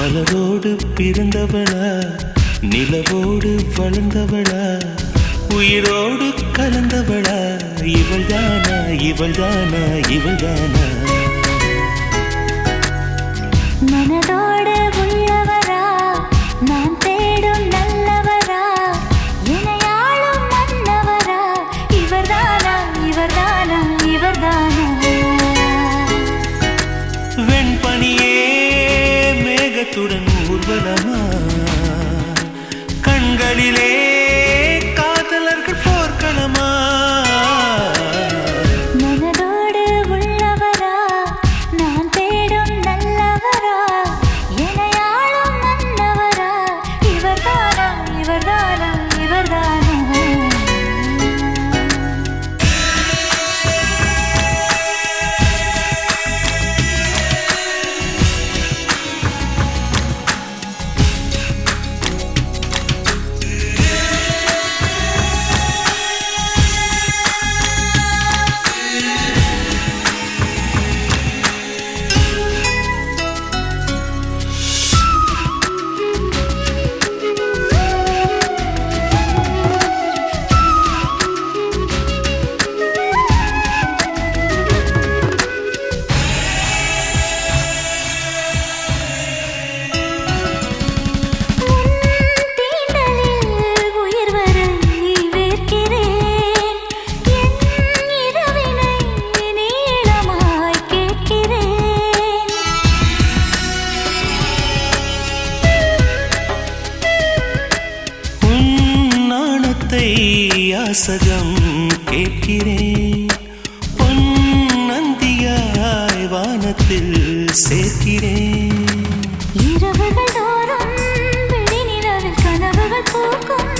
மலரோடு பிறந்தவளா? நிலவோடு வளர்ந்தவளா? உயிரோடு கலந்தவளா? இவள் தானா இவள் தானா இவள் தானா மேகத்துடன் ஊர்வலமா? கண்களிலே நாணத்தை யாசகம் கேட்கிறேன். பொன் நந்தியாய் வானத்தில் சேர்க்கிறேன். இரவுகள் தோறும் கனவுகள் போக்கும்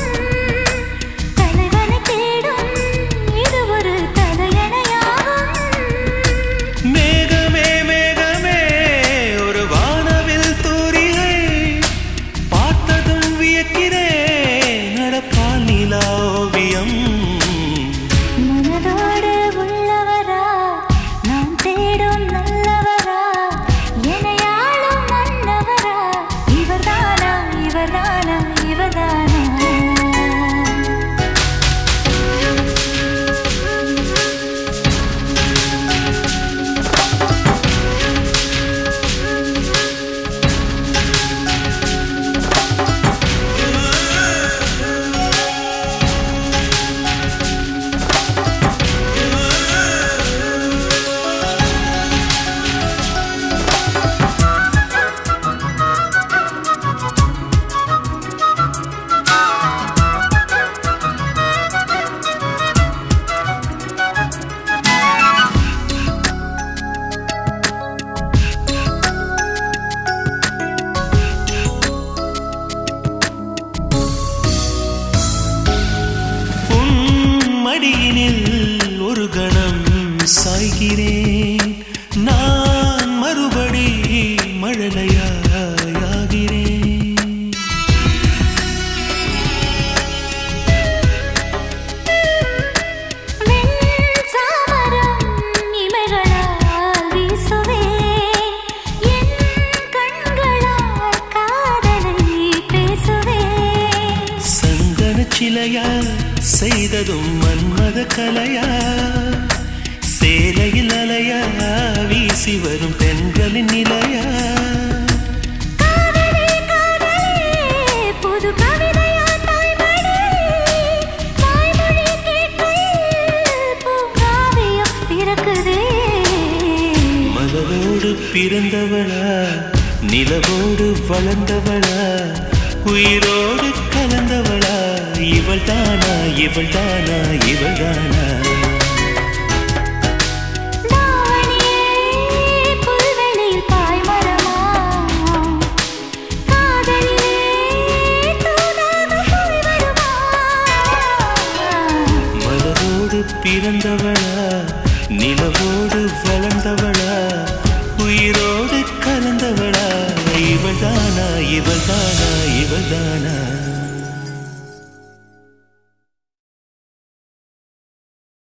ஒரு கணம் சாய்கிறேன். நான் மறுபடி மழலையாகிறேன் சிலையா செய்ததும் மன்மத கலையா? சேலையில் அலையா? வீசி வரும் பெண்களின் நிலையா? மலரோடு பிறந்தவளா? நிலவோடு வளர்ந்தவளா? உயிரோடு கலந்தவளா? இவள் தானா இவள் தானா இவள் தானா பிறந்தவளா நிலவோடு வளர்ந்தவளா உயிரோடு கலந்தவளா? இவள் தானா இவள் தானா இவள் தானா